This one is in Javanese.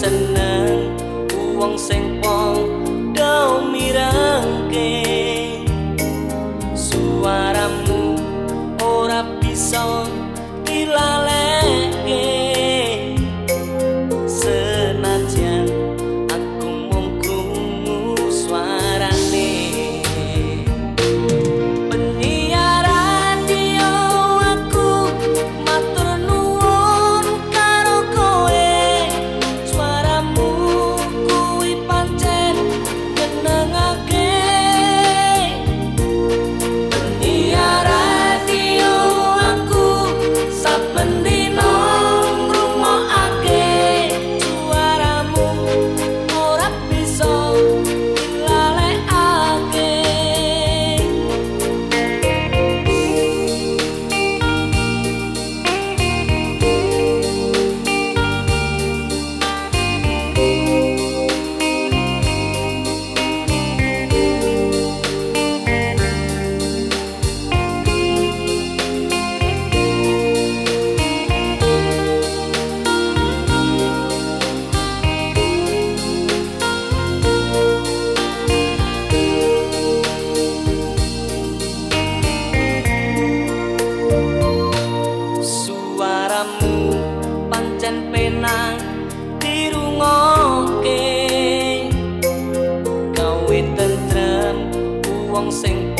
seneng wong sing vão sem